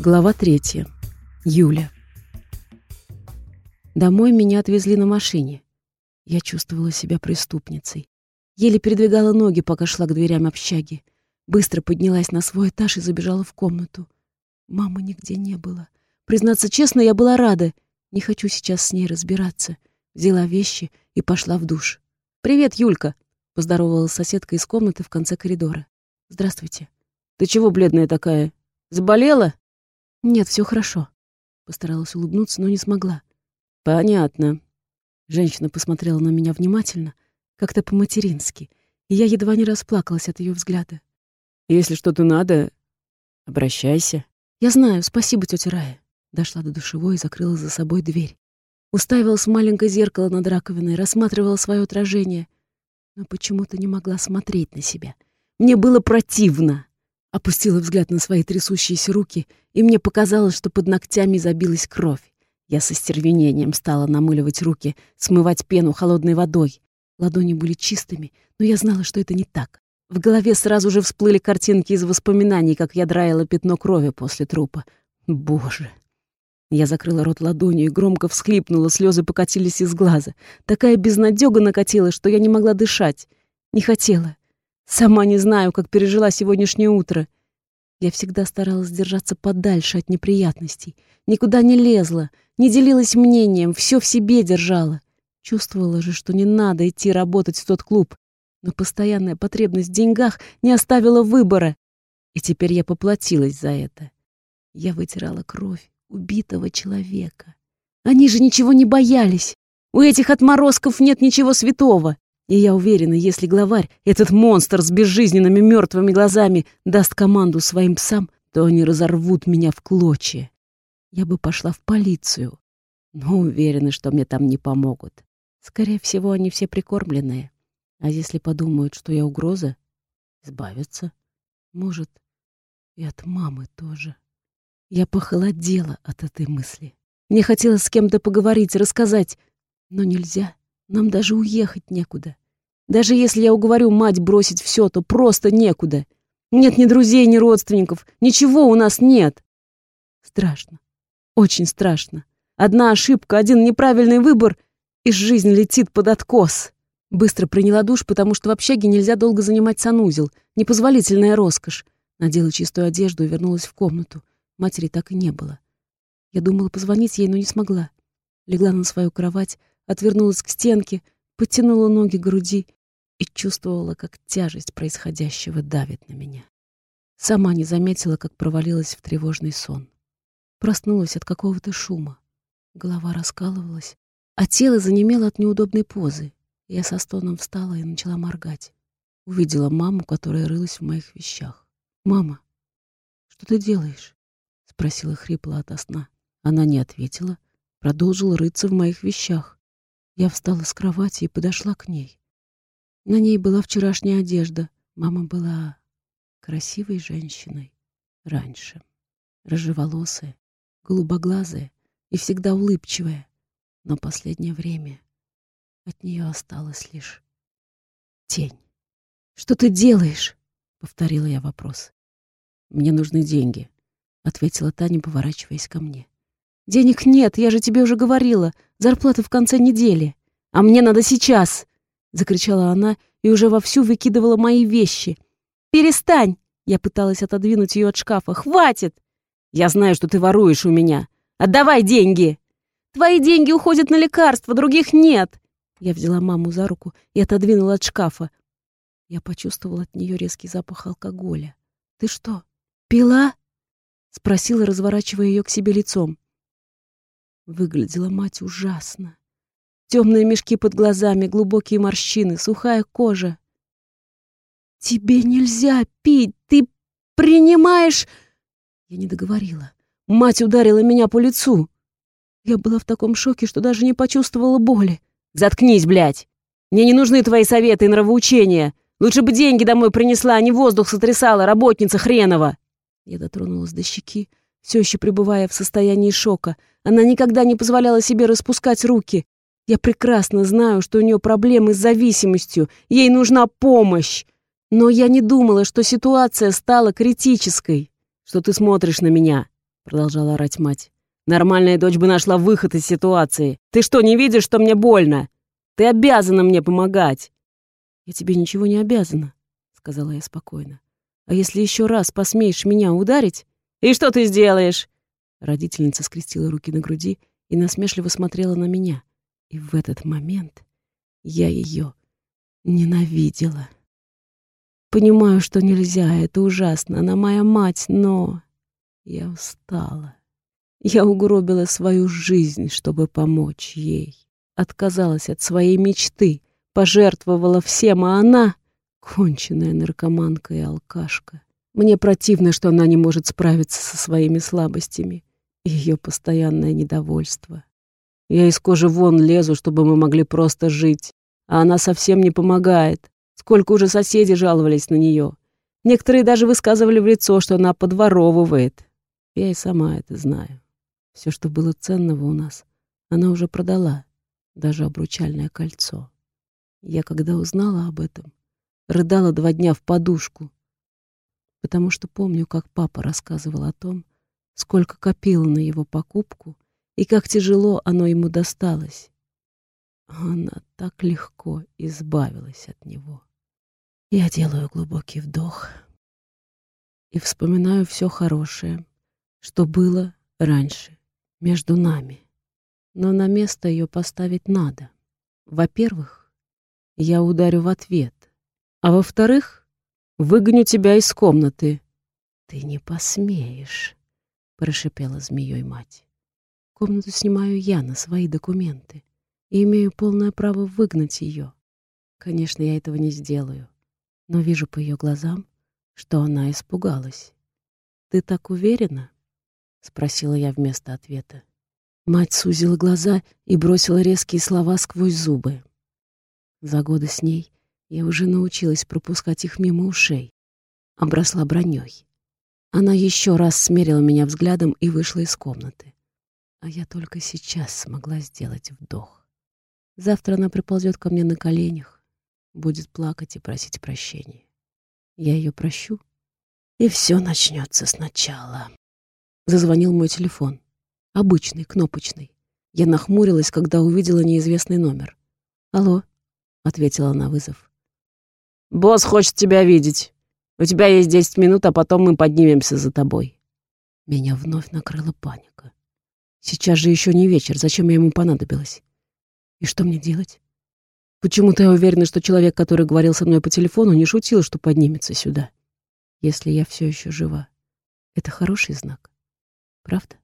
Глава третья. Юля. Домой меня отвезли на машине. Я чувствовала себя преступницей. Еле передвигала ноги, пока шла к дверям общаги. Быстро поднялась на свой этаж и забежала в комнату. Мамы нигде не было. Признаться честно, я была рада. Не хочу сейчас с ней разбираться. Взяла вещи и пошла в душ. «Привет, Юлька!» — поздоровалась соседка из комнаты в конце коридора. «Здравствуйте». «Ты чего бледная такая? Заболела?» «Нет, все хорошо». Постаралась улыбнуться, но не смогла. «Понятно». Женщина посмотрела на меня внимательно, как-то по-матерински, и я едва не расплакалась от ее взгляда. «Если что-то надо, обращайся». «Я знаю, спасибо, тетя Рая». Дошла до душевой и закрыла за собой дверь. Уставилась в маленькое зеркало над раковиной, рассматривала свое отражение, но почему-то не могла смотреть на себя. Мне было противно. Опустила взгляд на свои трясущиеся руки, и мне показалось, что под ногтями забилась кровь. Я со стервенением стала намыливать руки, смывать пену холодной водой. Ладони были чистыми, но я знала, что это не так. В голове сразу же всплыли картинки из воспоминаний, как я драила пятно крови после трупа. Боже! Я закрыла рот ладонью и громко всхлипнула, слезы покатились из глаза. Такая безнадега накатила, что я не могла дышать. Не хотела. Сама не знаю, как пережила сегодняшнее утро. Я всегда старалась держаться подальше от неприятностей. Никуда не лезла, не делилась мнением, все в себе держала. Чувствовала же, что не надо идти работать в тот клуб. Но постоянная потребность в деньгах не оставила выбора. И теперь я поплатилась за это. Я вытирала кровь убитого человека. Они же ничего не боялись. У этих отморозков нет ничего святого. И я уверена, если главарь, этот монстр с безжизненными мертвыми глазами, даст команду своим псам, то они разорвут меня в клочья. Я бы пошла в полицию, но уверена, что мне там не помогут. Скорее всего, они все прикормленные. А если подумают, что я угроза, избавятся. Может, и от мамы тоже. Я похолодела от этой мысли. Мне хотелось с кем-то поговорить, рассказать, но нельзя. Нам даже уехать некуда. Даже если я уговорю мать бросить все, то просто некуда. Нет ни друзей, ни родственников. Ничего у нас нет. Страшно. Очень страшно. Одна ошибка, один неправильный выбор, и жизнь летит под откос. Быстро приняла душ, потому что в общаге нельзя долго занимать санузел. Непозволительная роскошь. Надела чистую одежду и вернулась в комнату. Матери так и не было. Я думала позвонить ей, но не смогла. Легла на свою кровать, отвернулась к стенке, подтянула ноги к груди и чувствовала, как тяжесть происходящего давит на меня. Сама не заметила, как провалилась в тревожный сон. Проснулась от какого-то шума. Голова раскалывалась, а тело занемело от неудобной позы. Я со стоном встала и начала моргать. Увидела маму, которая рылась в моих вещах. «Мама, что ты делаешь?» — спросила хрипло ото сна. Она не ответила, продолжила рыться в моих вещах. Я встала с кровати и подошла к ней. На ней была вчерашняя одежда. Мама была красивой женщиной раньше. Рыжеволосая, голубоглазая и всегда улыбчивая. Но последнее время от нее осталась лишь тень. «Что ты делаешь?» — повторила я вопрос. «Мне нужны деньги», — ответила Таня, поворачиваясь ко мне. «Денег нет, я же тебе уже говорила. Зарплата в конце недели. А мне надо сейчас!» Закричала она и уже вовсю выкидывала мои вещи. «Перестань!» Я пыталась отодвинуть ее от шкафа. «Хватит!» «Я знаю, что ты воруешь у меня. Отдавай деньги!» «Твои деньги уходят на лекарства, других нет!» Я взяла маму за руку и отодвинула от шкафа. Я почувствовала от нее резкий запах алкоголя. «Ты что, пила?» — спросила, разворачивая ее к себе лицом. Выглядела мать ужасно. Темные мешки под глазами, глубокие морщины, сухая кожа. «Тебе нельзя пить! Ты принимаешь...» Я не договорила. Мать ударила меня по лицу. Я была в таком шоке, что даже не почувствовала боли. «Заткнись, блядь! Мне не нужны твои советы и нравоучения. Лучше бы деньги домой принесла, а не воздух сотрясала, работница хренова!» Я дотронулась до щеки, все еще пребывая в состоянии шока. Она никогда не позволяла себе распускать руки. Я прекрасно знаю, что у нее проблемы с зависимостью, ей нужна помощь. Но я не думала, что ситуация стала критической. Что ты смотришь на меня? продолжала орать мать. «Нормальная дочь бы нашла выход из ситуации. Ты что, не видишь, что мне больно? Ты обязана мне помогать!» «Я тебе ничего не обязана», — сказала я спокойно. «А если еще раз посмеешь меня ударить...» «И что ты сделаешь?» Родительница скрестила руки на груди и насмешливо смотрела на меня. И в этот момент я ее ненавидела. Понимаю, что нельзя, это ужасно, она моя мать, но... Я устала. Я угробила свою жизнь, чтобы помочь ей. Отказалась от своей мечты, пожертвовала всем, а она — конченная наркоманка и алкашка. Мне противно, что она не может справиться со своими слабостями и ее постоянное недовольство. Я из кожи вон лезу, чтобы мы могли просто жить, а она совсем не помогает. Сколько уже соседи жаловались на нее. Некоторые даже высказывали в лицо, что она подворовывает. Я и сама это знаю. Все, что было ценного у нас, она уже продала, даже обручальное кольцо. Я, когда узнала об этом, рыдала два дня в подушку, потому что помню, как папа рассказывал о том, сколько копил на его покупку и как тяжело оно ему досталось. Она так легко избавилась от него. Я делаю глубокий вдох и вспоминаю все хорошее, что было раньше между нами. Но на место ее поставить надо. Во-первых, я ударю в ответ, а во-вторых, выгоню тебя из комнаты. Ты не посмеешь, прошипела змеей мать. Комнату снимаю я на свои документы и имею полное право выгнать ее. Конечно, я этого не сделаю, но вижу по ее глазам, что она испугалась. «Ты так уверена?» — спросила я вместо ответа. Мать сузила глаза и бросила резкие слова сквозь зубы. За годы с ней я уже научилась пропускать их мимо ушей. Обросла броней. Она еще раз смерила меня взглядом и вышла из комнаты. А я только сейчас смогла сделать вдох. Завтра она приползет ко мне на коленях, будет плакать и просить прощения. Я ее прощу, и все начнется сначала. Зазвонил мой телефон. Обычный, кнопочный. Я нахмурилась, когда увидела неизвестный номер. «Алло», — ответила на вызов. «Босс хочет тебя видеть. У тебя есть десять минут, а потом мы поднимемся за тобой». Меня вновь накрыла паника. Сейчас же еще не вечер, зачем я ему понадобилась? И что мне делать? Почему-то я уверена, что человек, который говорил со мной по телефону, не шутил, что поднимется сюда. Если я все еще жива, это хороший знак. Правда?